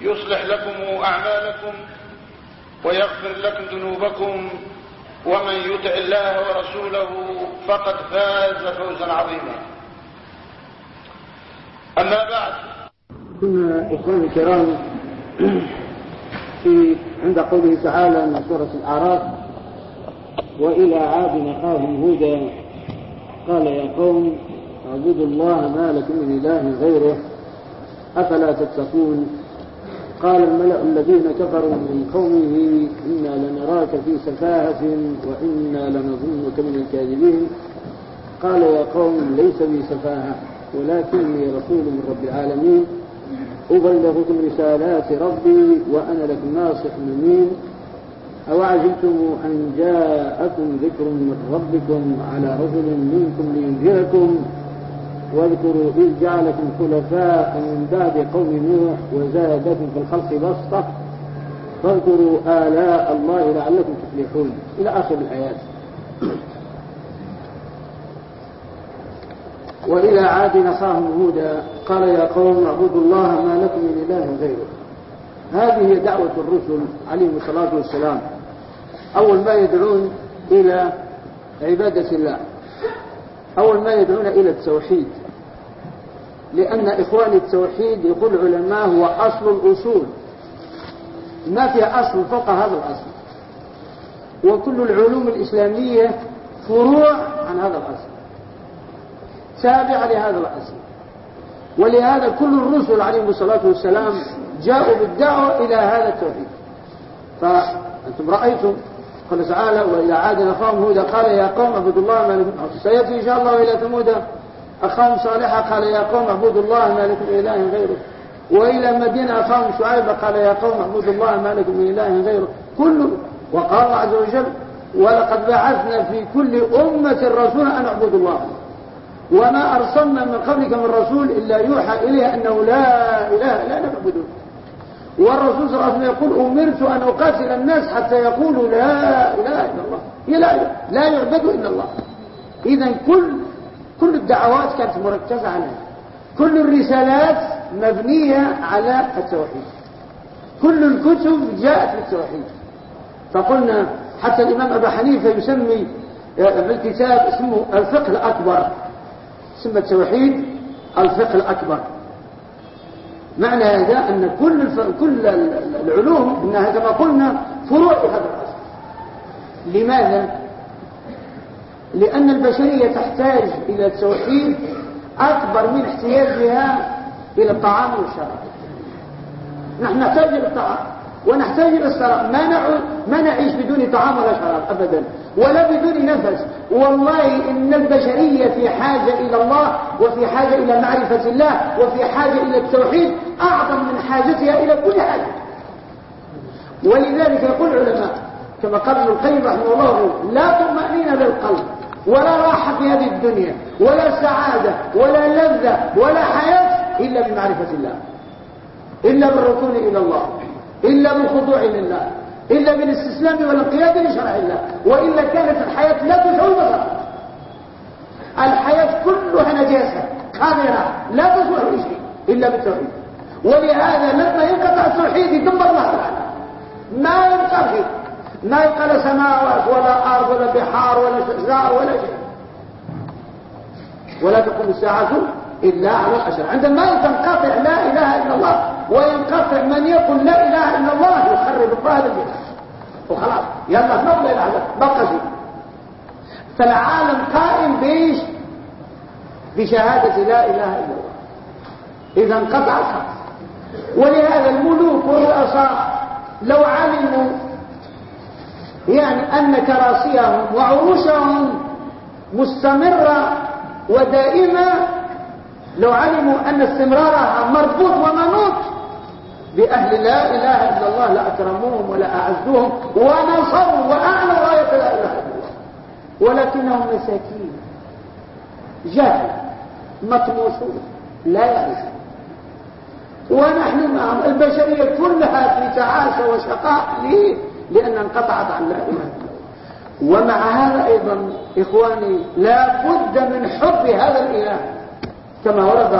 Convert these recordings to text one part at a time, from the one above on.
يصلح لكم أعمالكم ويغفر لكم ذنوبكم ومن يطع الله ورسوله فقد فاز فوزا عظيما. أما بعد. كنا إخواني الكرام في عند قوله تعالى من سورة الأعراف وإلى عاد أخاهم هودا قال يا قوم اعبدوا الله ما لكم من إله غيره أفلا تتقون؟ قال الملأ الذين كفروا من قومه إنا لنراك في سفاهة وإنا لنظنك من الكاذبين. قال يا قوم ليس بي سفاهة ولكني رسول من رب العالمين. أبلغكم رسالات ربي وأنا لكم ناصح أمين أوعجبتم أن جاءكم ذكر من ربكم على رجل منكم لينذركم؟ واذكروا إذ جعلكم خلفاء من بعد قوم نوح وزادكم في الخلق بسطة فاذكروا آلاء الله لعلكم تفلحون. إلى آخر الآيات. وإلى عاد أخاهم هودا. قال يا قوم اعبدوا الله ما لكم من إله غيره. هذه هي دعوة الرسل عليهم الصلاة والسلام. أول ما يدعون إلى عبادة الله. أول ما يدعون إلى التوحيد. لأن إخوان التوحيد يقول العلماء هو أصل الأصول. ما فيها أصل فوق هذا الأصل. وكل العلوم الإسلامية فروع عن هذا الأصل. تابعة لهذا الأصل. ولهذا كل الرسل عليهم الصلاة والسلام جاءوا بالدعوة إلى هذا التوحيد. فأنتم رأيتم قال تعالى وإلى عاد أخاهم هودا قال يا قوم اعبدوا الله ما لكم سيأتي إن شاء الله إلى ثمود. أخاهم صالحا قال يا قوم اعبدوا الله ما لكم من إله غيره. وإلى مدينة أخاهم شعيب قال يا قوم اعبدوا الله ما لكم من إله غيره. كل وقال الله عز وجل ولقد بعثنا في كل أمة رسولا أن اعبدوا الله. وما أرسلنا من قبلك من رسول إلا يوحى إليه أنه لا إله إلا نعبده. والرسول صلى الله عليه وسلم يقول أمرت أن أقاتل الناس حتى يقولوا لا إله إلا الله. لا, لا يعبد إلا الله. إذا كل كل الدعوات كانت مركزة على كل الرسالات مبنية على التوحيد. كل الكتب جاءت بالتوحيد. فقلنا حتى الإمام أبا حنيفة يسمي في الكتاب اسمه الفقه الأكبر. سمى التوحيد الفقه الأكبر. معنى هذا أن كل الف... كل العلوم إنها كما قلنا فروع هذا الأصل. لماذا؟ لأن البشرية تحتاج إلى التوحيد أكبر من احتياجها إلى الطعام والشراب نحن نحتاج إلى الطعام ونحتاج إلى الشراب. ما, نعود ما نعيش بدون طعام ولا شراب أبدا ولا بدون نفس. والله إن البشرية في حاجة إلى الله وفي حاجة إلى معرفة الله وفي حاجة إلى التوحيد أعظم من حاجتها إلى كل حاجة. ولذلك يقول العلماء كما قال ابن القيم رحمه الله لا طمأنينة للقلب ولا راحة في هذه الدنيا ولا سعادة ولا لذة ولا حياة إلا بمعرفة الله إلا بالركون إلى الله إلا بالخضوع لله إلا بالاستسلام والانقياد لشرع الله وإلا كانت الحياة لا تسعى بصر الحياة كلها نجاسة قادرة لا تصلح لشيء إلا بالتوحيد. ولهذا لما ينقطع التوحيد يدمر الله تعالى. ما شيء ما يبقى لا سماوات ولا أرض ولا بحار ولا شجار ولا شيء. ولا تقوم الساعة إلا على الأشرار عندما تنقطع لا إله إلا الله وينقطع من يقول لا إله إلا الله يخرب الله الإله وخلاص. يلا نبدا إلى هذا بقى شيء. فالعالم قائم بإيش؟ بشهادة لا إله إلا الله. إذا انقطع الخط ولهذا الملوك والرؤساء لو علموا يعني أن كراسيهم وعروشهم مستمرة ودائمة. لو علموا أن استمرارها مربوط ومنوط بأهل لا إله إلا الله لأكرموهم ولا أعزوهم ونصروا وأعلى راية لا إله إلا الله. ولكنهم مساكين جهل مطموسون لا يعرفون. ونحن معهم البشرية كلها في تعاسة وشقاء. ليه؟ لأن انقطعت عن لا إله إلا الله. ومع هذا أيضا إخواني لا بد من حب هذا الإله. كما ورد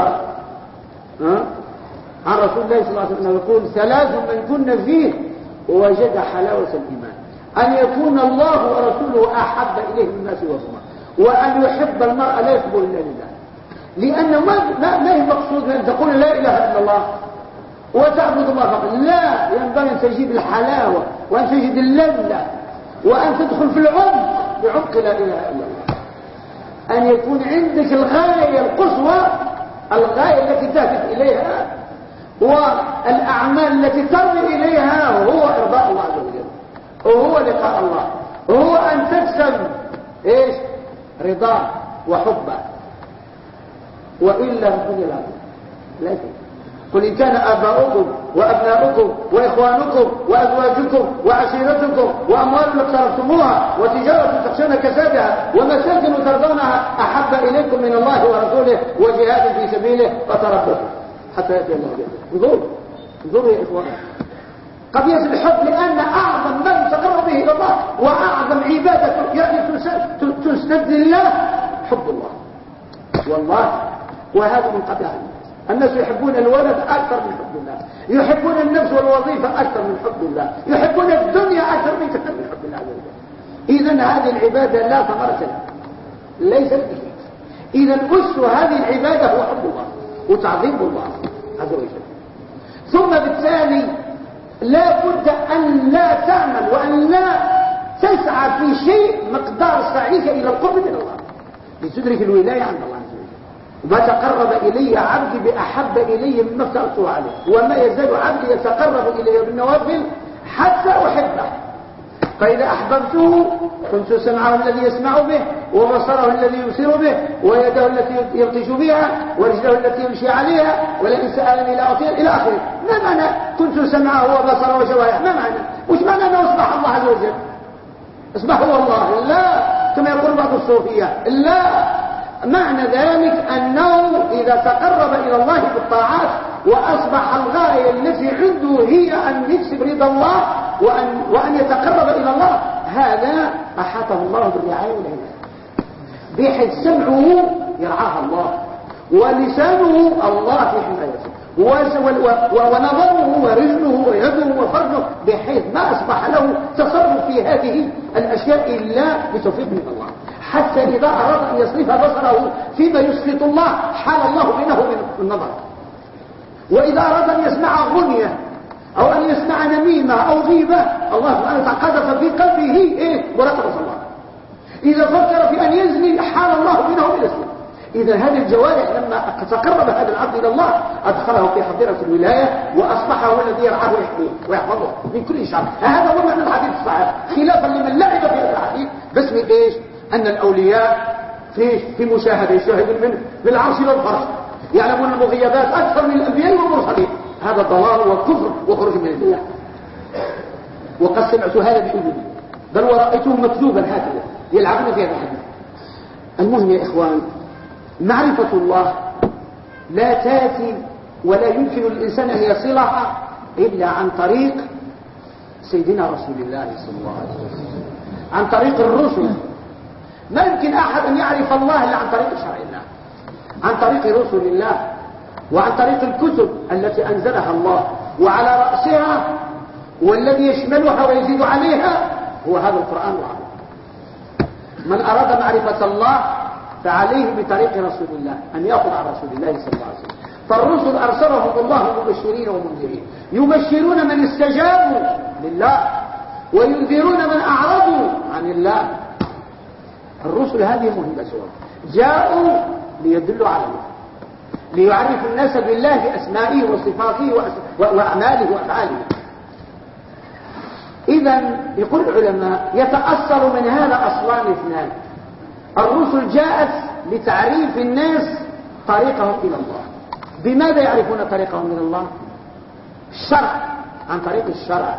عن رسول الله صلى الله عليه وسلم يقول ثلاث من كن فيه وجد حلاوة الإيمان. أن يكون الله ورسوله أحب إليه من الناس وهما وأن يحب المرء لا يحب إلا لله. لأن ما ما هي مقصود أن تقول لا إله إلا الله؟ وتعبد الله فقط. لا ينبغي أن تجيب الحلاوة. وأن تجد اللذة وأن تدخل في العمق بعمق لا إله إلا الله. أن يكون عندك الغاية القصوى الغاية التي تهدف إليها والأعمال التي ترمي إليها هو إرضاء الله عز وجل. وهو لقاء الله. وهو أن تكسب إيش؟ رضاه وحبه وإلا الدنيا لا لا قل إن كان آباؤكم وأبناؤكم وإخوانكم وأزواجكم وعشيرتكم وأموال اقترفتموها وتجارة تخشون كسادها ومساكن ترضونها أحب إليكم من الله ورسوله وجهاد في سبيله فتربصوا. حتى يأتي الله انظروا. انظروا يا إخوان. قضية الحب لأن أعظم من تقرب به إلى الله وأعظم عبادة يعني تسند لله حب الله. والله. وهذا منقطع الناس يحبون الولد أكثر من حب الله. يحبون النفس والوظيفة أكثر من حب الله. يحبون الدنيا أكثر من حب الله. إذا هذه العبادة لا ثمرة لها. ليس به إذا أس هذه العبادة هو حب الله وتعظيم الله عز وجل. ثم بالتالي لا بد أن لا تعمل وأن لا تسعى في شيء مقدار سعيك إلى القرب من الله. لتدرك الولاية عند الله. ما تقرب إلي عبدي بأحب إلي مما افترضته عليه. وما يزال عبدي يتقرب إلي بالنوافل حتى أحبه. فإذا أحببته كنت سمعه الذي يسمع به وبصره الذي يبصر به ويده التي يبطش بها ورجله التي يمشي عليها ولئن سألني لا أطير إلى آخره. ما معنى كنت سمعه وبصره وجوارحه ما معنى؟ وش معنى أنه أصبح الله عز وجل؟ أصبح هو الله لا كما يقول بعض الصوفية لا معنى ذلك أنه إذا تقرب إلى الله بالطاعات وأصبح الغاية التي عنده هي أن يكسب رضا الله وأن, وأن يتقرب إلى الله. هذا أحاطه الله بالرعاية والعناية بحيث سمعه يرعاه الله. ولسانه الله في حمايته. ونظره ورجله ويده وفرجه بحيث ما أصبح له تصرف في هذه الأشياء إلا بتوفيق من الله. حتى إذا أراد أن يصرف بصره فيما يسلط الله حال الله بينه من النظر وإذا أراد أن يسمع غنية أو أن يسمع نميمة أو غيبة الله سبحانه وتعالى قذف في قلبه إيه؟ مراقبة الله. إذا فكر في أن يزني حال الله بينه من السلام إذا هذه الجوارح لما تقرب هذا العبد إلى الله أدخله في حضيرة الولاية وأصبح هو الذي يرعاه ويحميه ويحفظه من كل شر. هذا هو معنى الحديث الصحيح. خلافا لمن لعب في هذا الحديث باسم إيش؟ أن الأولياء في في مشاهدة يشاهدون من بالعرش والفرش يعلمون المغيبات أكثر من الأنبياء والمرسلين. هذا ضلال وكفر وخروج من الله وقد سمعت هذا بأذني بل ورأيته مكذوبا هكذا. يلعبون في هذا الحديث المهم يا إخوان معرفة الله لا تأتي ولا يمكن الإنسان أن يصلها إلا عن طريق سيدنا رسول الله صلى الله عليه وسلم. عن طريق الرسل. ما يمكن أحد أن يعرف الله إلا عن طريق شرع الله عن طريق رسل الله وعن طريق الكتب التي أنزلها الله وعلى رأسها والذي يشملها ويزيد عليها هو هذا القرآن العظيم. من أراد معرفة الله فعليه بطريق رسول الله أن يأخذ عن رسول الله صلى الله عليه وسلم. فالرسل أرسلهم الله مبشرين ومنذرين يبشرون من استجابوا لله وينذرون من أعرضوا عن الله. الرسل هذه سورة جاءوا ليدلوا على الله ليعرفوا الناس بالله بأسمائه وصفاته وأعماله وأفعاله. إذا يقول العلماء يتأثر من هذا أصلان اثنان. الرسل جاءت لتعريف الناس طريقهم إلى الله. بماذا يعرفون طريقهم إلى الله؟ الشرع عن طريق الشرع.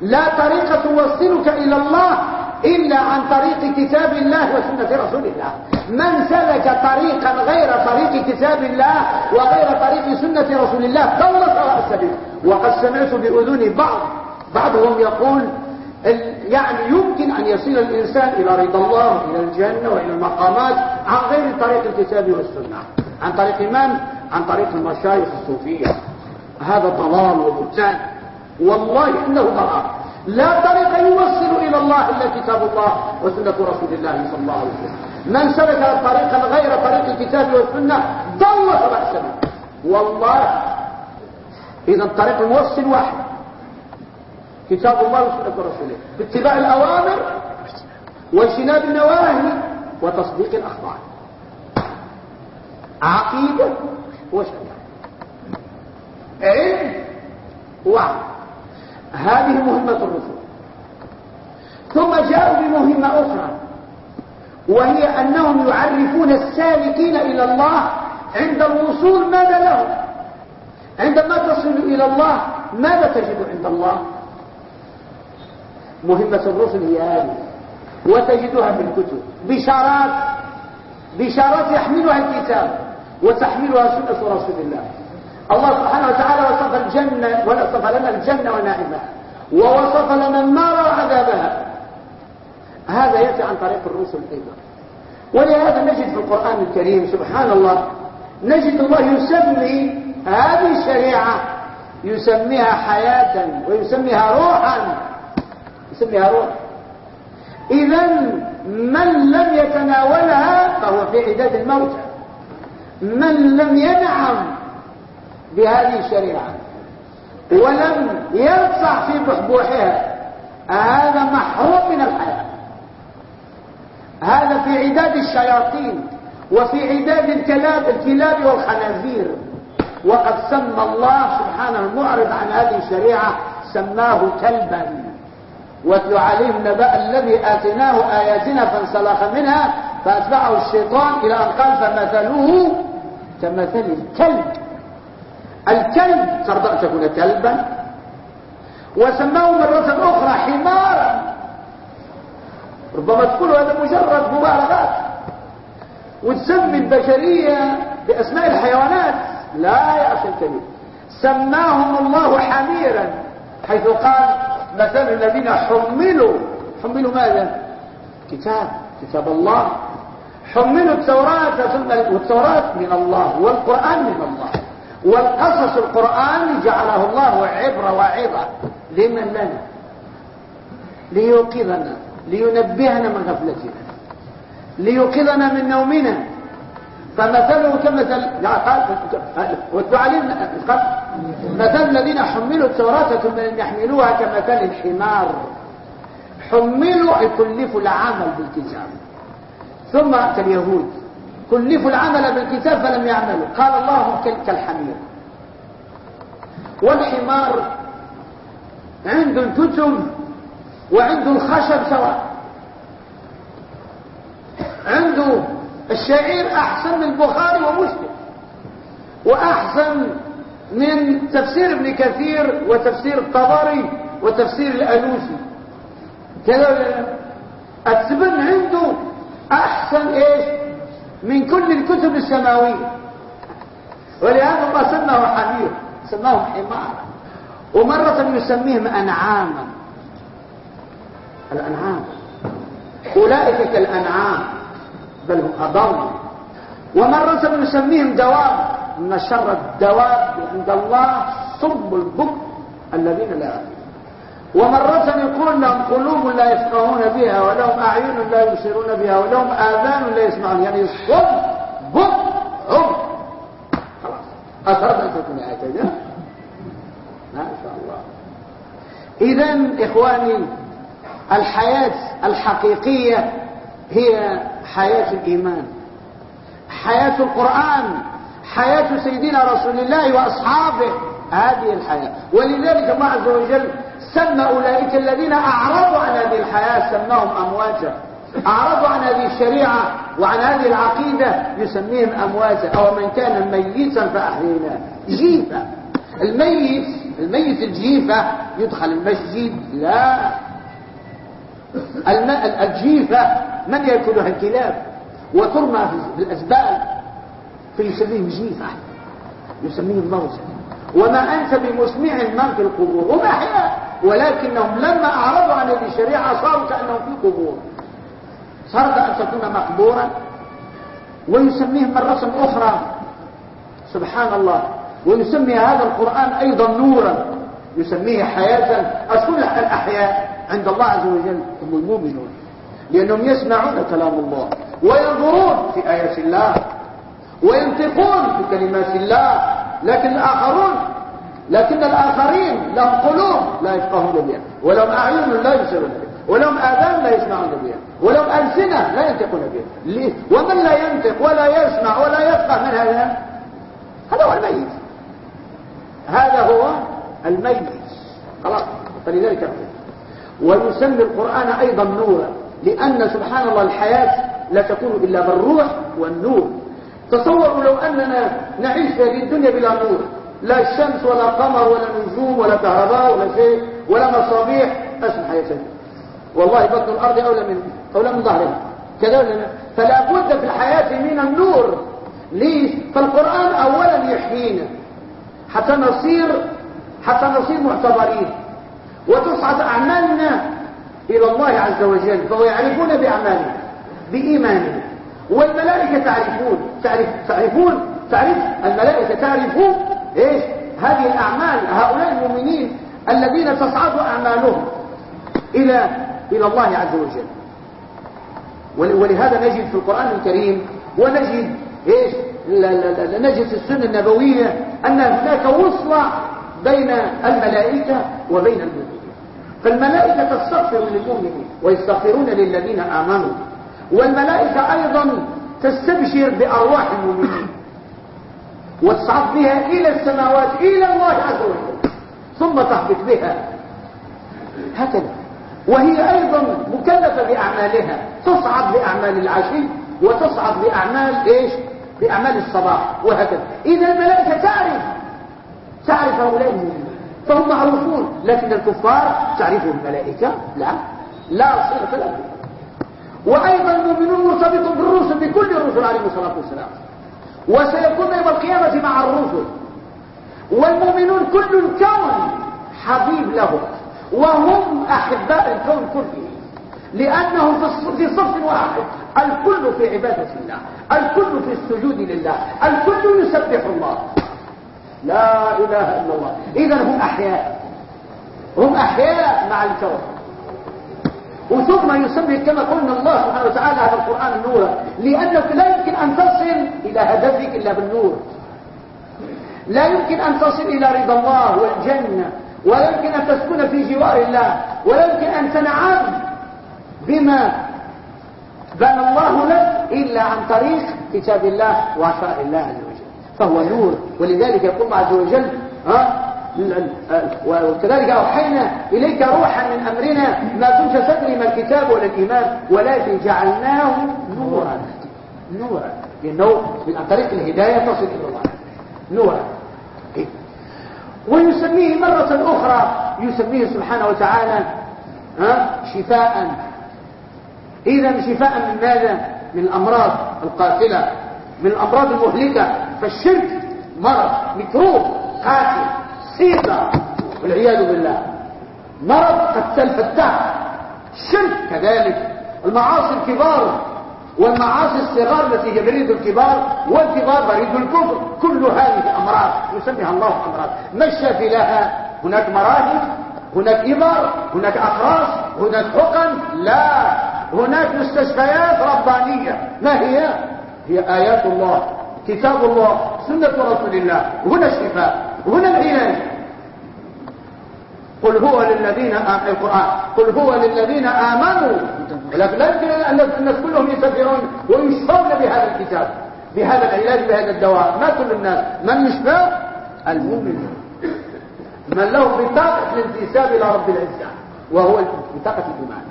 لا طريقة توصلك إلى الله إلا عن طريق كتاب الله وسنة رسول الله. من سلك طريقا غير طريق كتاب الله وغير طريق سنة رسول الله ضل سواء السبيل. وقد سمعت بأذن بعض بعضهم يقول يعني يمكن أن يصل الإنسان إلى رضا الله إلى الجنة وإلى المقامات عن غير طريق الكتاب والسنة. عن طريق من؟ عن طريق المشايخ الصوفية. هذا ضلال وبهتان. والله إنه ضلال. لا طريق يوصل إلى الله إلا كتاب الله وسنة رسول الله صلى الله عليه وسلم. من سلك طريقا غير طريق الكتاب والسنة ضل سبع والله إذا الطريق الموصل واحد. كتاب الله وسنة رسوله. باتباع الأوامر واجتناب النواهي وتصديق الأخبار. عقيدة وشريعة. علم وعمل هذه مهمة الرسل. ثم جاءوا بمهمة أخرى وهي أنهم يعرفون السالكين إلى الله عند الوصول ماذا لهم. عندما تصل إلى الله ماذا تجد عند الله؟ مهمة الرسل هي هذه وتجدها في الكتب. بشارات بشارات يحملها الكتاب وتحملها سنة رسول الله. الله سبحانه وتعالى وصف الجنة وصف لنا الجنة ونعمها ووصف لنا النار وعذابها. هذا يأتي عن طريق الرسل أيضا. ولهذا نجد في القرآن الكريم سبحان الله نجد الله يسمي هذه الشريعة يسميها حياة ويسميها روحا. يسميها روح. إذا من لم يتناولها فهو في عداد الموتى. من لم ينعم بهذه الشريعة. ولم يرفع في بحبوحها. هذا محروم من الحياة. هذا في عداد الشياطين وفي عداد الكلاب الكلاب والخنازير. وقد سمى الله سبحانه المعرض عن هذه الشريعة سماه كلبا. واتل عليهم نبأ الذي آتيناه آياتنا فانسلخ منها فأتبعه الشيطان إلى أن قال فمثله كمثل الكلب. الكلب ترضى أن تكون كلبا. وسماه مرة أخرى حمارا. ربما تقول هذا مجرد مبالغات. وتسمي البشرية بأسماء الحيوانات. لا يا أخي الكريم. سماهم الله حميرا حيث قال مثل الذين حملوا. حملوا ماذا؟ كتاب كتاب الله. حملوا التوراة ثم والتوراة من الله والقرآن من الله. والقصص القرآن جعله الله عبرة وعظة لمن لنا؟ ليوقظنا لينبهنا من غفلتنا. ليوقظنا من نومنا. فمثله كمثل قال مثل الذين حملوا التوراة ثم لم يحملوها كمثل الحمار. حملوا أي كلفوا العمل بالكتاب ثم كاليهود كلفوا العمل بالكتاب فلم يعملوا. قال الله كالحمير والحمار عنده الكتب وعنده الخشب سواء. عنده الشعير أحسن من البخاري ومسلم. وأحسن من تفسير ابن كثير وتفسير الطبري وتفسير الألوسي. كذا التبن عنده أحسن إيش؟ من كل الكتب السماوية. ولهذا الله سماه حمير سماهم حمار. ومرة يسميهم أنعاما. الأنعام. أولئك كالأنعام بل هم أضل. ومرة يسميهم دواب. إن شر الدواب عند الله صب البكر الذين لا يعلمون. ومرة يقول لهم قلوب لا يفقهون بها ولهم أعين لا يبصرون بها ولهم آذان لا يسمعون. يعني صم بط عم. خلاص. أثرت أن تكون هكذا. ما شاء الله. إذا إخواني الحياة الحقيقية هي حياة الإيمان. حياة القرآن حياة سيدنا رسول الله وأصحابه. هذه الحياة. ولذلك الله عز وجل سمى أولئك الذين أعرضوا عن هذه الحياة سماهم أمواجا. أعرضوا عن هذه الشريعة وعن هذه العقيدة يسميهم أمواجا. أو من كان ميتا فأحييناه. جيفة. الميت الميت الجيفة يدخل المسجد لا. الجيفة من يأكلها؟ الكلاب. وترمى في الأزبال فيسميهم جيفة. يسميهم موسى وما أنت بمسمع من في القبور. هم أحياء ولكنهم لما أعرضوا عن هذه الشريعة صاروا كأنهم في قبور. صارت أن تكون مقبورا ويسميهم مرة أخرى سبحان الله. ويسمي هذا القرآن أيضا نورا. يسميه حياة. أصل الأحياء عند الله عز وجل هم المؤمنون. لأنهم يسمعون كلام الله وينظرون في آيات الله وينطقون في كلمات الله. لكن الآخرون لكن الآخرين لهم قلوب لا يفقهون بها ولهم أعين لا يبصرون بها ولهم آذان لا يسمعون بها ولهم ألسنة لا ينطقون بها. ومن لا ينطق ولا يسمع ولا يفقه من هذا؟ هذا هو الميت. هذا هو الميت. خلاص فلذلك ويسمي القرآن أيضا نورا لأن سبحان الله الحياة لا تكون إلا بالروح والنور. تصوروا لو أننا نعيش في هذه الدنيا بلا نور. لا الشمس ولا قمر ولا نجوم ولا كهرباء ولا شيء ولا مصابيح. اسم حياة والله بطن الأرض أولى من أولى من ظهرها. كذا فلا بد في الحياة من النور. ليش؟ فالقرآن أولا يحيينا. حتى نصير حتى نصير معتبرين. وتصعد أعمالنا إلى الله عز وجل. فهو يعرفون بأعمالنا بإيماننا. والملائكة تعرفون تعرف تعرفون تعرف الملائكة تعرفون إيش؟ هذه الأعمال هؤلاء المؤمنين الذين تصعد أعمالهم إلى إلى الله عز وجل. ولهذا نجد في القرآن الكريم ونجد إيش؟ نجد في السنة النبوية أن هناك وصلة بين الملائكة وبين المؤمنين. فالملائكة تستغفر للمؤمنين ويستغفرون للذين آمنوا. والملائكة أيضا تستبشر بأرواح المؤمنين. وتصعد بها إلى السماوات إلى الله عز وجل ثم تهبط بها. هكذا. وهي أيضا مكلفة بأعمالها تصعد بأعمال العشي وتصعد بأعمال إيش؟ بأعمال الصباح وهكذا. إذا الملائكة تعرف تعرف هؤلاء المؤمنين فهم معروفون لكن الكفار تعرفهم الملائكة؟ لا. لا صلة لهم. وأيضا المؤمنون مرتبط بالرسل بكل الرسل عليه الصلاة والسلام. وسيكون يوم القيامة مع الرسل والمؤمنون كل الكون حبيب لهم وهم أحباء الكون كله. لأنهم في صف واحد الكل في عبادة الله الكل في السجود لله الكل يسبح الله. لا إله إلا الله. إذا هم أحياء. هم أحياء مع الكون. وثم يسمي كما قلنا الله سبحانه وتعالى هذا القرآن نورا لأنك لا يمكن أن تصل إلى هدفك إلا بالنور. لا يمكن أن تصل إلى رضا الله والجنة ولا يمكن أن تسكن في جوار الله ولا يمكن أن تنعم بما بنى الله لك إلا عن طريق كتاب الله وعشاء الله عز وجل. فهو نور ولذلك يقول الله عز وجل ها وكذلك أوحينا إليك روحا من أمرنا ما كنت تدري ما الكتاب ولا الإيمان ولكن جعلناه نورا. نورا. لأنه عن طريق الهداية تصل إلى الله. نورا. ويسميه مرة أخرى يسميه سبحانه وتعالى شفاء. إذا شفاء من ماذا؟ من الأمراض القاتلة من الأمراض المهلكة. فالشرك مرض ميكروب قاتل. صيغة والعياذ بالله. مرض قتل فتاح. الشرك كذلك. المعاصي الكبار والمعاصي الصغار التي هي بريد الكبار والكبار بريد الكفر. كل هذه أمراض يسميها الله أمراض. ما الشافي لها. هناك مراهب هناك إبر هناك أقراص هناك حقن. لا. هناك مستشفيات ربانية. ما هي؟ هي آيات الله كتاب الله سنة رسول الله. هنا الشفاء هنا العلاج. قل هو للذين القرآن. قل هو للذين آمنوا. ولكن لا يمكن أن كلهم يسافرون ويشفون بهذا الكتاب بهذا العلاج بهذا الدواء. ما كل الناس. من يشفى؟ المؤمن. من له بطاقة الانتساب إلى رب العزة وهو بطاقة الإيمان.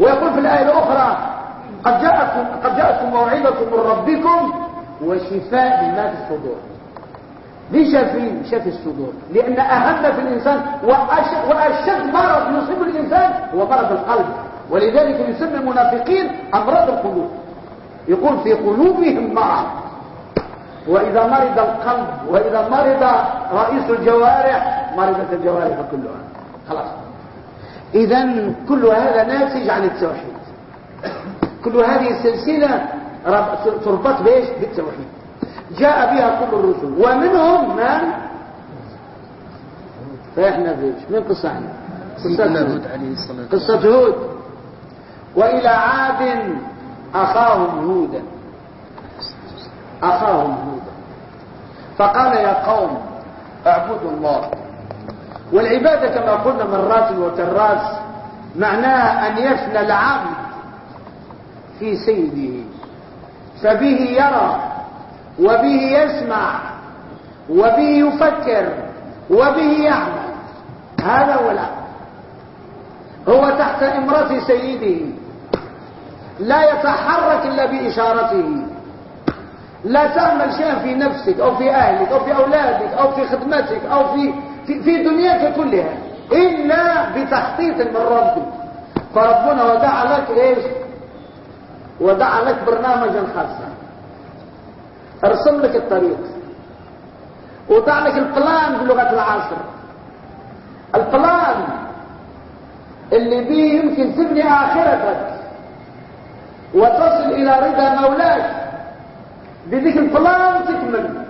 ويقول في الآية الأخرى قد جاءتكم, قد جاءتكم موعظة من ربكم وشفاء لما في الصدور. ليش في شفي الصدور؟ لأن أهم في الإنسان وأشد, مرض يصيب الإنسان هو مرض القلب. ولذلك يسمى المنافقين أمراض القلوب. يقول في قلوبهم مرض. وإذا مرض القلب وإذا مرض رئيس الجوارح مرضت الجوارح كلها. خلاص. إذا كل هذا ناتج عن التوحيد. كل هذه السلسلة تربط بإيش؟ بالتوحيد. جاء بها كل الرسل. ومنهم من؟ فإحنا بإيش من قصة عنه قصة هود. عليه الصلاة قصة هود. وإلى عاد أخاهم هودا. أخاهم هودا. فقال يا قوم اعبدوا الله. والعبادة كما قلنا مرات وكرات معناها أن يفنى العبد في سيده. فبه يرى وبه يسمع وبه يفكر وبه يعمل. هذا هو العبد هو تحت إمرة سيده. لا يتحرك إلا بإشارته. لا تعمل شيئا في نفسك أو في أهلك أو في أولادك أو في خدمتك أو في, في, في دنياك كلها. إلا بتخطيط من ربك. فربنا وضع لك إيش؟ وضع لك برنامجا خاصا. ارسم لك الطريق. وضع لك ال plan بلغة العصر. ال plan اللي بيه يمكن تبني آخرتك وتصل إلى رضا مولاك. بذيك ال plan تكمل.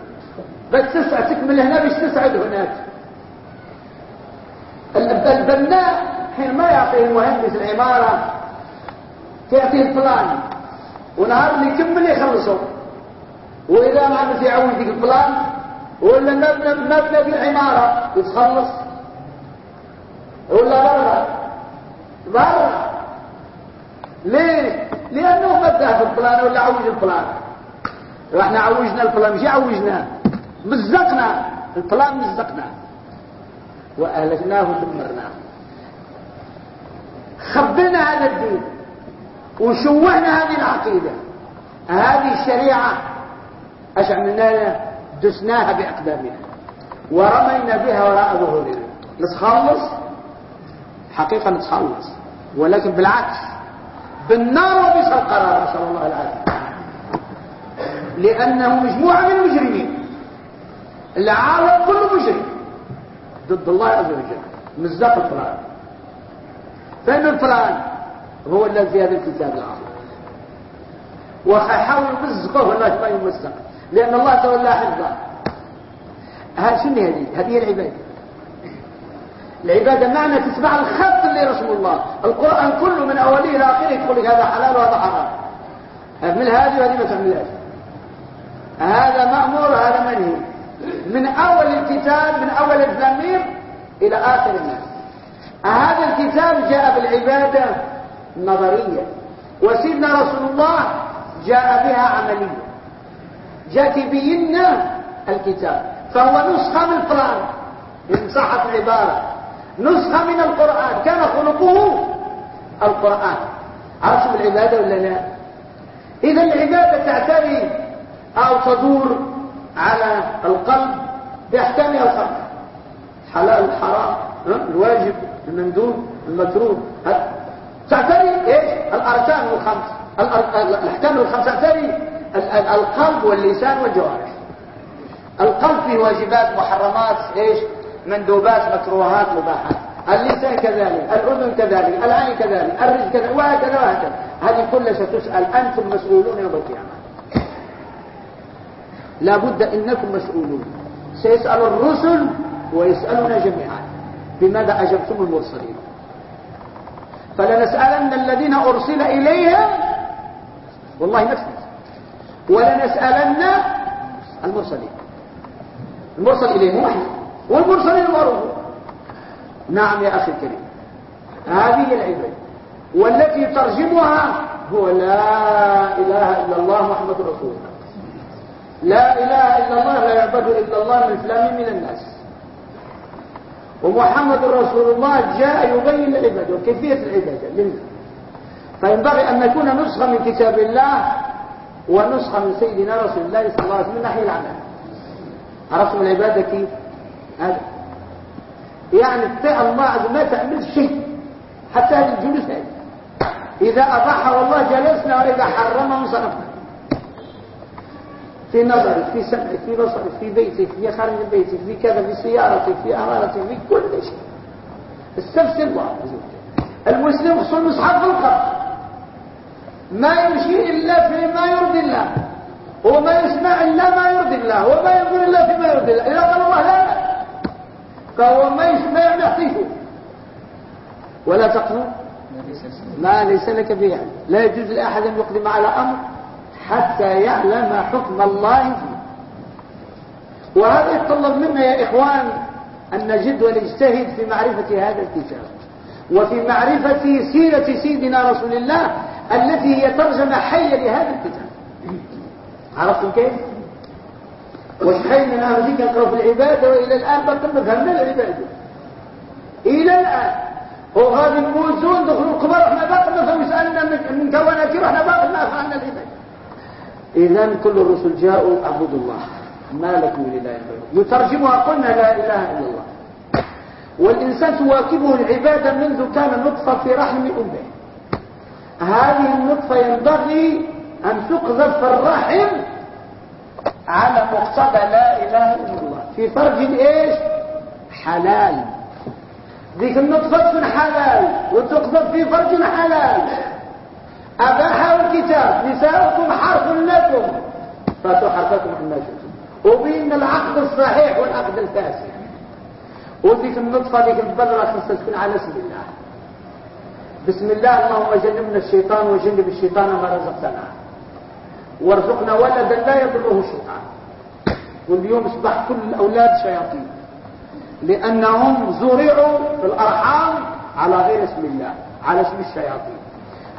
بس تسعى تكمل هنا مش تسعد هناك البناء حين ما يعطيه المهندس العمارة تعطيه ال plan. ونهار اللي يكمل يخلصه. وإذا ما عرف يعود ذيك ال plan ولا مبنى مبنى بالعمارة يتخلص ولا برا؟ برا. ليه؟ لأنه مدها في ال plan ولا عوج ال plan وإحنا عوجنا ال plan مش عوجناه مزقنا. البلان مزقنا. وأهلكناه ودمرناه خبلنا هذا الدين وشوهنا هذه العقيدة. هذه الشريعة إيش عملنا دسناها بأقدامنا. ورمينا بها وراء ظهورنا. نتخلص؟ حقيقة نتخلص. ولكن بالعكس. بالنار وبئس القرار نسأل الله العافية. لأنه مجموعة من المجرمين. العالم كله مجرم. ضد الله عز وجل. مزاق الفلان فإن الفلان هو الذي في هذا الكتاب العظيم. وحاول يمزقه ولا ما يمزق لأن الله تولى حفظه. هذه شنو هذه؟ هذه العبادة. العبادة معنى تتبع الخط اللي رسم الله. القرآن كله من أوله إلى آخره يقول لك هذا حلال وهذا حرام. من هذه وهذه ما تعملهاش هذا مأمور وهذا منهي. من أول الكتاب من أول الزمير إلى آخر الناس. هذا الكتاب جاء بالعبادة نظرية. وسيدنا رسول الله جاء بها عملية. جاء تبين الكتاب فهو نسخة من القرآن إن صحت العبارة. نسخة من القرآن كان خلقه القرآن. عرفوا العبادة ولا لا؟ إذا العبادة تعتري أو تدور على القلب بأحكامها الخمس حلال الحرام الواجب المندوب المكروه تعتري إيش؟ الأركان الخمس الأحكام الخمس تعتري القلب واللسان والجوارح. القلب فيه واجبات محرمات إيش؟ مندوبات مكروهات مباحات. اللسان كذلك الأذن كذلك العين كذلك الرجل كذلك وهكذا وهكذا. هذه كلها ستسأل أنتم مسؤولون يوم القيامة. لا بد إنكم مسؤولون. سيسأل الرسل ويسالنا جميعا. بماذا أجبتم المرسلين؟ فلنسألن الذين أرسل إليهم. والله نفسي. ولنسألن المرسلين. المرسل إليهم وحي والمرسلين ورسل نعم يا أخي الكريم. هذه العبادة والتي ترجمها هو لا إله إلا الله محمد رسول الله. لا إله إلا الله لا يعبد إلا الله من فلان من الناس. ومحمد رسول الله جاء يبين العبادة وكيفية العبادة منه فينبغي أن نكون نسخة من كتاب الله ونسخة من سيدنا رسول الله صلى الله عليه وسلم من ناحية العمل. عرفتم العبادة كيف؟ هذا. يعني الله عز ما تعمل شيء حتى هذه الجلوس هذه. إذا أضحى والله جلسنا وإذا حرمه انصرفنا. في نظرك في سمعك في بصرك في بيتك في خارج بيتك في كذا في سيارتك في أمارتك في كل شيء. استفسر الله المسلم خصوصا مصحف القبر ما يمشي إلا فيما يرضي الله. وما يسمع إلا ما يرضي الله. وما يقول إلا فيما يرضي الله. إذا قال الله لا فهو ما يسمع يعطيه ولا تقنوا ما ليس لك به لا يجوز لأحد أن يقدم على أمر حتى يعلم حكم الله. فيه وهذا يتطلب منا يا إخوان أن نجد ونجتهد في معرفة هذا الكتاب. وفي معرفة سيرة سيدنا رسول الله التي هي ترجمة حية لهذا الكتاب. عرفتم كيف؟ وشحين من أهل ذكر في العبادة وإلى الآن بطلنا فهمنا العبادة. إلى الآن. وهذه الموزون دخلوا القبر إحنا باقي ما فهم يسألنا من كوناتي إحنا باقي ما فعلنا العبادة. إذا كل الرسل جاءوا أعبدوا الله. ما لكم إله غيره. يترجمها قلنا لا إله إلا الله. والإنسان تواكبه العبادة منذ كان نطفة في رحم أمه. هذه النطفة ينبغي أن تقذف في الرحم على مقتضى لا إله إلا الله. في فرج إيش؟ حلال. ذيك النطفة تكون حلال وتقذف في فرج حلال. أباحه الكتاب نساؤكم حرف لكم. فاتوا حرفكم عما شئتم. وبين العقد الصحيح والعقد الفاسد. وذيك النطفة ذيك البذرة خصها تكون على اسم الله. بسم الله اللهم جنبنا الشيطان وجنب الشيطان ما رزقتنا. وارزقنا ولدا لا يضره الشيطان واليوم أصبح كل الاولاد شياطين. لأنهم زرعوا في الأرحام على غير اسم الله على اسم الشياطين.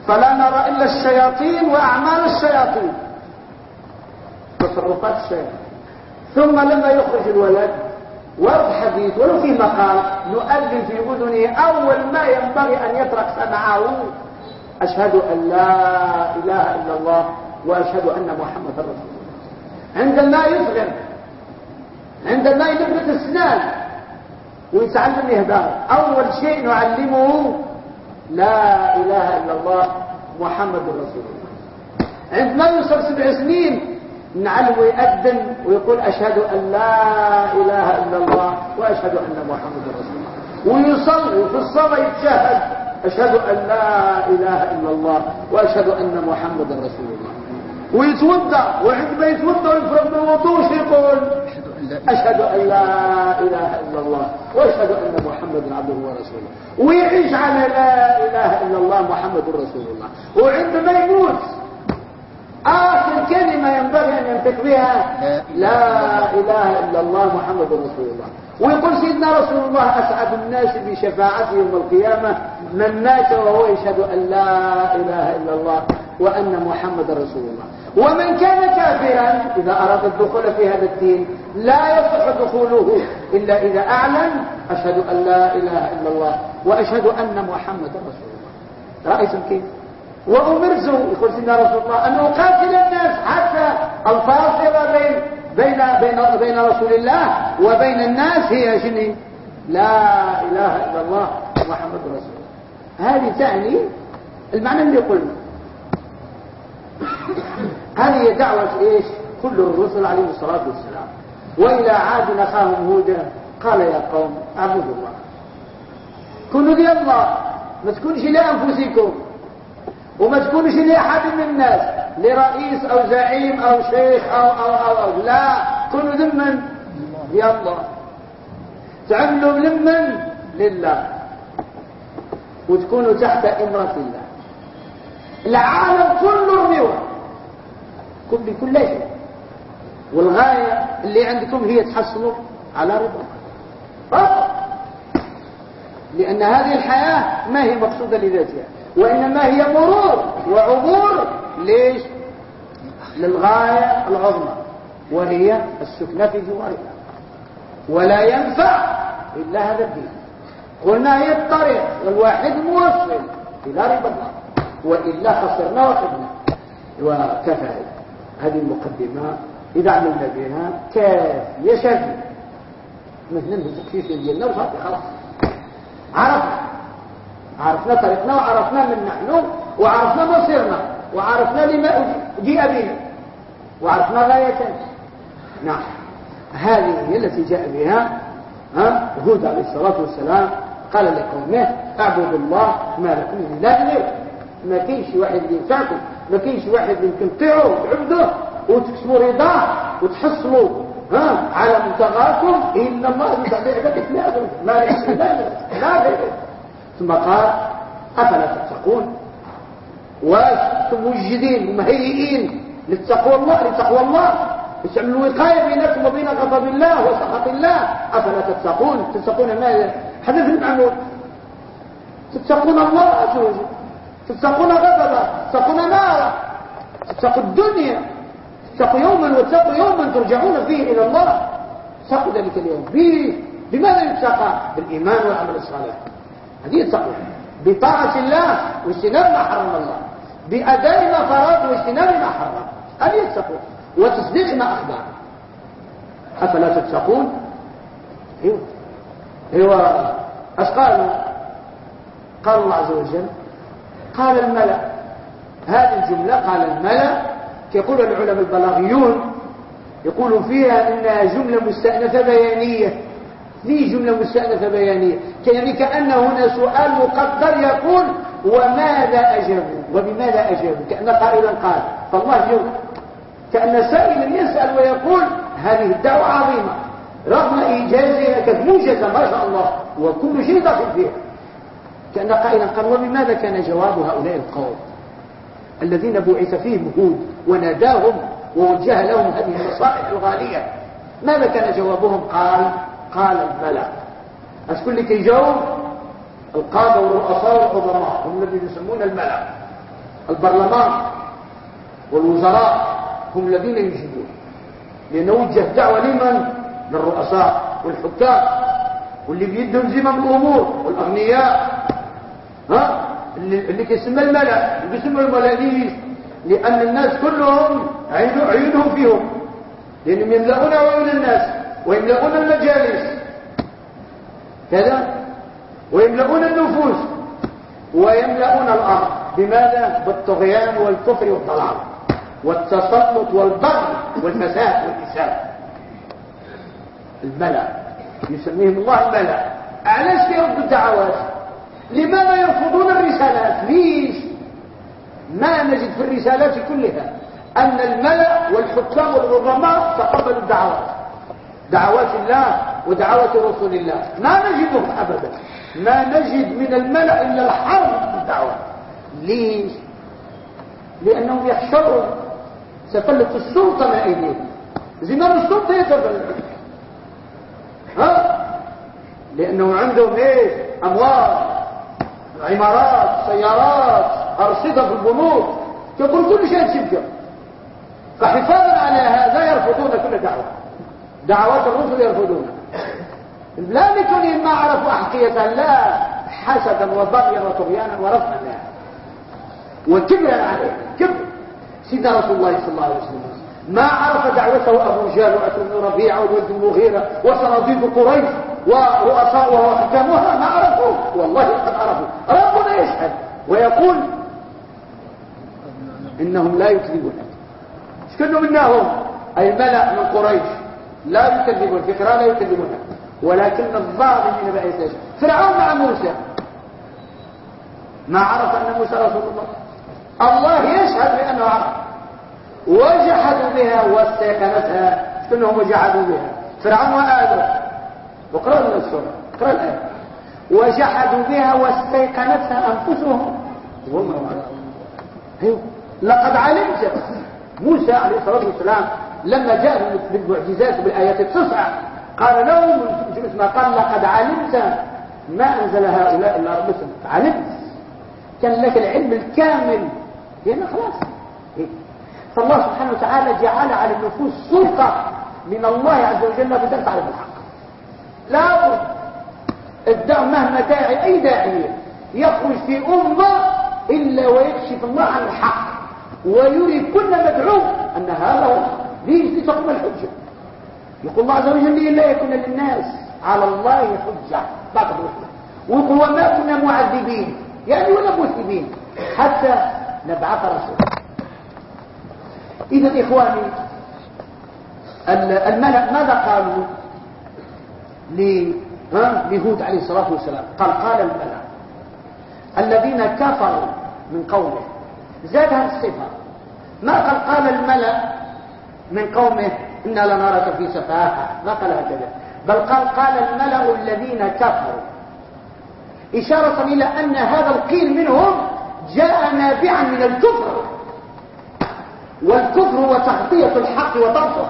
فلا نرى إلا الشياطين وأعمال الشياطين. تصرفات الشياطين. ثم لما يخرج الولد ورد حديث ولو في مقال نؤذن في أذنه أول ما ينبغي أن يطرق سمعه أشهد أن لا إله إلا الله وأشهد أن محمد رسول الله. عندما يسلم عندما يلبس السنان. ويتعلم يهدار أول شيء نعلمه لا إله إلا الله محمد رسول الله. عندما يوصل سبع سنين نعلم ويأذن ويقول أشهد أن لا إله إلا الله وأشهد أن محمد رسول الله. ويصلي في الصلاة يتشهد. أشهد أن لا إله إلا الله وأشهد أن محمد رسول الله. ويتوضأ وعندما يتوضأ ويفرغ من الوضوء يقول؟ أشهد أن لا إله إلا الله وأشهد أن محمدا عبده ورسوله. ويعيش على لا إله إلا الله محمد رسول الله. وعندما يموت آخر كلمة ينبغي أن ينطق بها لا إله إلا الله محمد رسول الله. ويقول سيدنا رسول الله أسعد الناس بشفاعته يوم القيامة. من مات وهو يشهد أن لا إله إلا الله وأن محمد رسول الله. ومن كان كافرا إذا أراد الدخول في هذا الدين لا يصح دخوله إلا إذا أعلن أشهد أن لا إله إلا الله وأشهد أن محمد رسول الله. رأيتم كيف؟ وأمرت يقول سيدنا رسول الله أن أقاتل الناس حتى الفاصلة بين بين بين بين رسول الله وبين الناس هي شنو؟ لا إله إلا الله محمد رسول الله. هذه تعني المعنى اللي قلنا. هذه دعوة إيش؟ كل الرسل عليهم الصلاة والسلام. وإلى عاد أخاهم هودا قال يا قوم أعبدوا الله. كونوا دي الله ما تكونش لأنفسكم وما تكونش لأحد من الناس لرئيس أو زعيم أو شيخ أو أو أو, أو. لا كونوا يا الله تعملوا لمن؟ لله. وتكونوا تحت إمرة الله. العالم كله رميوه. كل بكل شيء. والغاية اللي عندكم هي تحصلوا على رضا فقط لأن هذه الحياة ما هي مقصودة لذاتها. وإنما هي مرور وعبور. ليش؟ للغاية العظمى وهي السكنة في جوارها ولا ينفع إلا هذا الدين. قلنا هي الطريق والواحد موصل إلى رضا الله وإلا خسرنا وحدنا وكفى هذه المقدمة إذا عملنا بها كافية شافية مثلا التكفيف ديالنا وصافي خلاص. عرفنا. عرفنا طريقنا وعرفنا من نحن وعرفنا مصيرنا وعرفنا لما جيء بنا وعرفنا غايتنا نعم. هذه هي التي جاء بها ها هود عليه الصلاة والسلام. قال لقومه أعبدوا الله ما لكم من إله غيره. ما كاينش واحد اللي ينفعكم ما كاينش واحد اللي يمكن تطيعوه وتعبدوه وتكسبوا رضاه وتحصلوا ها على منتغاكم إن الله يدعى بعبادة لا ما لا لا. غيره ثم قال أفلا تتقون؟ وأنتم موجدين ومهيئين للتقوى الله لتقوى الله. تعملوا وقايه بينكم وبين غضب الله وسخط الله. أفلا تتقون؟ تتقون ماذا حدث المعمول تتقون الله عز وجل. تتقون غضبه تتقون ناره تتقوا الدنيا. تتقوا يوما واتقوا يوما ترجعون فيه إلى الله. اتقوا ذلك اليوم. بماذا يتقى؟ بالإيمان والعمل الصالح. هذه التقوى بطاعة الله واجتناب ما حرم الله. بأداء ما فرض واجتناب ما حرم. هذه التقوى وتصديق ما أخبر. أفلا تتقون؟ أيوه. أيوه إيش قالوا قال الله عز وجل قال الملأ هذه الجملة قال الملأ يقول العلماء البلاغيون يقولوا فيها انها جملة مستأنفة بيانية. في جملة مستأنفة بيانية. يعني كأن هنا سؤال مقدر يقول وماذا أجابوا وبماذا أجابوا كأن قائلا قال. فالله يقول كأن سائلا يسأل ويقول هذه الدعوة عظيمة. رغم إيجازها كانت موجزة ما شاء الله. وكل شيء داخل فيها. كأن قائلا قال وبماذا كان جواب هؤلاء القوم؟ الذين بعث فيهم هود وناداهم ووجه لهم هذه النصائح الغالية. ماذا كان جوابهم؟ قال قال الملأ أشكون اللي كيجاوب القادة والرؤساء والعظماء هم الذين يسمون الملأ. البرلمان والوزراء هم الذين يجيبون لأنه وجه دعوة لمن؟ للرؤساء والحكام واللي بيدهم زمام الأمور والأغنياء. ها؟ اللي, كيسمى الملأ اللي الملاليس لأن الناس كلهم عيونهم فيهم. لأنهم يملؤون عيون الناس. ويملؤون المجالس. كذا. ويملؤون النفوس. ويملؤون الأرض. بماذا؟ بالطغيان والكفر والضلال. والتسلط والبغي والفساد والإساءة. الملأ. يسميهم الله الملأ. علاش كيردوا الدعوات؟ لماذا يرفضون الرسالات؟ ليش؟ ما نجد في الرسالات كلها أن الملأ والحكام والعظماء تقبلوا الدعوات. دعوات الله ودعوات رسول الله. ما نجدهم أبدا. ما نجد من الملأ إلا الحرب في الدعوات ليش؟ لأنهم يحشرون. ستلت السلطة من أيديهم. زمام السلطة يتبلغ ها؟ لأنه عندهم إيش أموال عمارات سيارات أرصدة في البنوك. يقول كل شيء تشبكه فحفاظا على هذا يرفضون كل دعوة. دعوات الرسل يرفضون. لا لكل ما عرفوا أحقية لا حسدا وبغيا وطغيانا ورفضا لها وكبرا عليه كبر. سيدنا رسول الله صلى الله عليه وسلم. ما عرف دعوته أبو جهل وعتب بن ربيعة وولد المغيرة وصناديد قريش ورؤساؤها وحكامها ما عرفوا. والله قد عرفوا. ربنا يشهد ويقول إنهم لا يكذبون. اشكنوا منهم؟ أي ملأ من قريش. لا يكذبون قراءة لا يكذبون. ولكن الظالمين بأي فرعون مع موسى. ما عرف أن موسى رسول الله. الله يشهد بأنه عرف. وجحدوا بها واستيقنتها. شكنهم وجحدوا بها. فرعون وآله وقرأوا من السورة. اقرأ الآية. وجحدوا بها واستيقنتها أنفسهم. وهم أيوه. لقد علمت. موسى عليه الصلاة والسلام لما جاء بالمعجزات وبالآيات التسعة قال لهم ما قال لقد علمت ما أنزل هؤلاء إلا رب علمت؟ كان لك العلم الكامل. هنا خلاص. إيه؟ فالله سبحانه وتعالى جعل على النفوس سلطة من الله عز وجل بدأت تعرف الحق. لا الدعم مهما داعي أي داعية يخرج في أمة إلا ويكشف الله عن الحق ويري كل مدعو أن هذا هو ليش لتقوم الحجة؟ يقول الله عز وجل لا يكون للناس على الله حجة. بعد الرسل ويقول وما كنا معذبين. يعني ولا مسلمين. حتى نبعث رسولا. إذا إخواني الملأ ماذا قالوا لهود عليه الصلاة والسلام. قال قال الملأ الذين كفروا من قومه. زادها الصفة. ما قال؟ قال الملأ من قومه إنا لنراك في سفاهة. ما قال هكذا. بل قال قال الملأ الذين كفروا. إشارة إلى أن هذا القيل منهم جاء نابعا من الكفر. والكفر هو تغطية الحق وطرفه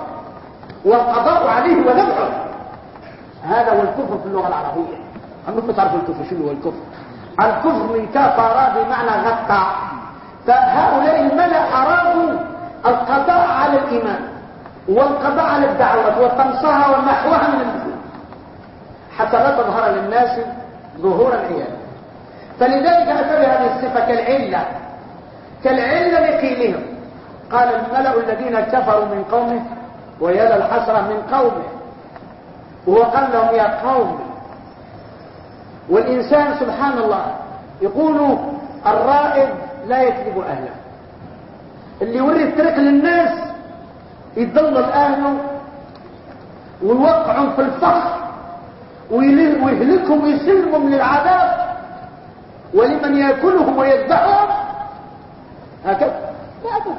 والقضاء عليه ونبعه هذا هو الكفر في اللغة العربية. أنكم تعرفوا الكفر شنو هو الكفر؟ الكفر من كفر بمعنى غطى فهؤلاء الملأ أرادوا القضاء على الإيمان والقضاء على الدعوة وطمسها ونحوها من النفوذ حتى لا تظهر للناس ظهورا عيانا فلذلك أتى بهذه الصفة كالعلة. كالعلة لقيلهم قال الملأ الذين كفروا من قومه ويا الحسرة من قومه. وهو قال لهم يا قوم. والإنسان سبحان الله يقول الرائد لا يكذب أهله. اللي يوري الطريق للناس يضلل أهله ويوقعهم في الفخر ويهلكهم ويسلمهم للعذاب ولمن يأكلهم ويذبحهم. هكذا. لا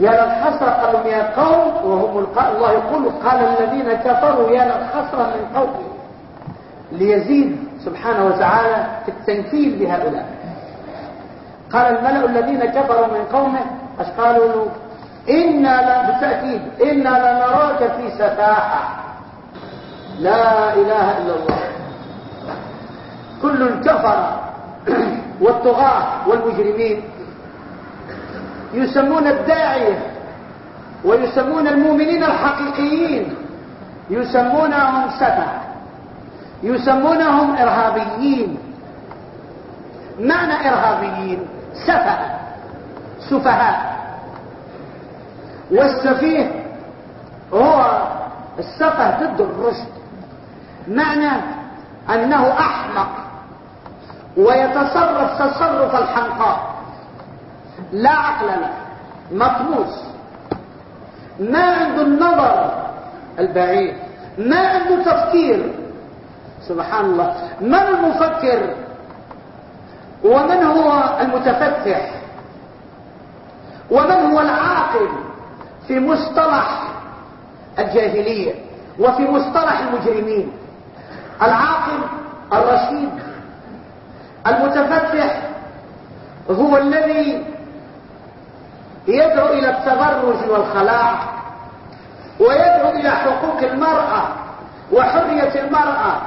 يا للحسرة قالوا يا قوم وهم الله يقول قال الذين كفروا يا للحسرة من قوم ليزيد سبحانه وتعالى في التنكيل بهؤلاء قال الملأ الذين كفروا من قومه اش قالوا إنا بالتأكيد إنا لنراك في سفاحة. لا إله إلا الله. كل الكفر والطغاة والمجرمين. يسمون الداعية ويسمون المؤمنين الحقيقيين. يسمونهم سفه يسمونهم إرهابيين. معنى إرهابيين؟ سفه سفهاء. والسفيه هو السفه ضد الرشد. معنى أنه أحمق ويتصرف تصرف الحمقاء. لا عقل له مطموس ما عنده النظر البعيد ما عنده تفكير. سبحان الله. من المفكر ومن هو المتفتح ومن هو العاقل في مصطلح الجاهلية وفي مصطلح المجرمين؟ العاقل الرشيد. المتفتح هو الذي يدعو إلى التبرج والخلاع ويدعو إلى حقوق المرأة وحرية المرأة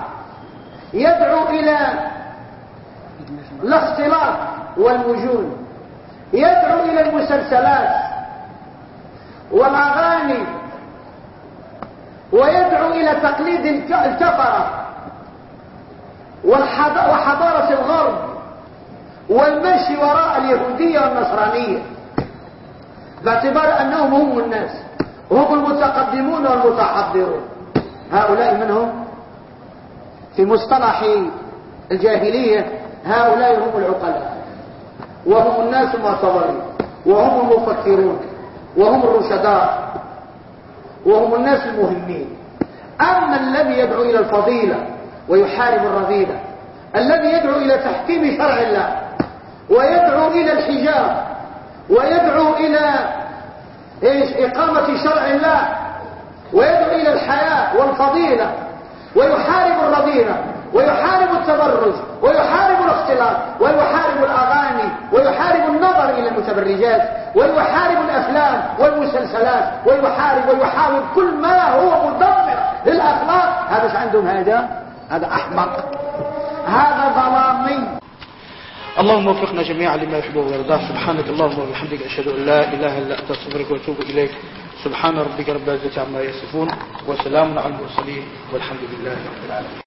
يدعو إلى الاختلاط والوجود. يدعو إلى المسلسلات والأغاني ويدعو إلى تقليد الكفرة وحضارة الغرب والمشي وراء اليهودية والنصرانية باعتبار أنهم هم الناس هم المتقدمون والمتحضرون. هؤلاء من هم في مصطلح الجاهلية هؤلاء هم العقلاء. وهم الناس المعتبرين وهم المفكرون. وهم الرشداء. وهم الناس المهمين. أما الذي يدعو إلى الفضيلة ويحارب الرذيلة الذي يدعو إلى تحكيم شرع الله ويدعو إلى الحجاب ويدعو إلى إيش؟ إقامة شرع الله ويدعو إلى الحياة والفضيلة ويحارب الرذيلة. ويحارب التبرج ويحارب الاختلاط ويحارب الأغاني ويحارب النظر إلى المتبرجات ويحارب الأفلام والمسلسلات ويحارب ويحاول كل ما هو مدمر للأخلاق. هذا إيش عندهم هذا؟ هذا أحمق. هذا ظلامي. اللهم وفقنا جميعا لما يحبه ويرضاه سبحانك اللهم وبحمدك أشهد أن لا إله إلا أنت أستغفرك وأتوب إليك. سبحان ربك رب العزة عما يصفون وسلام على المرسلين والحمد لله رب العالمين.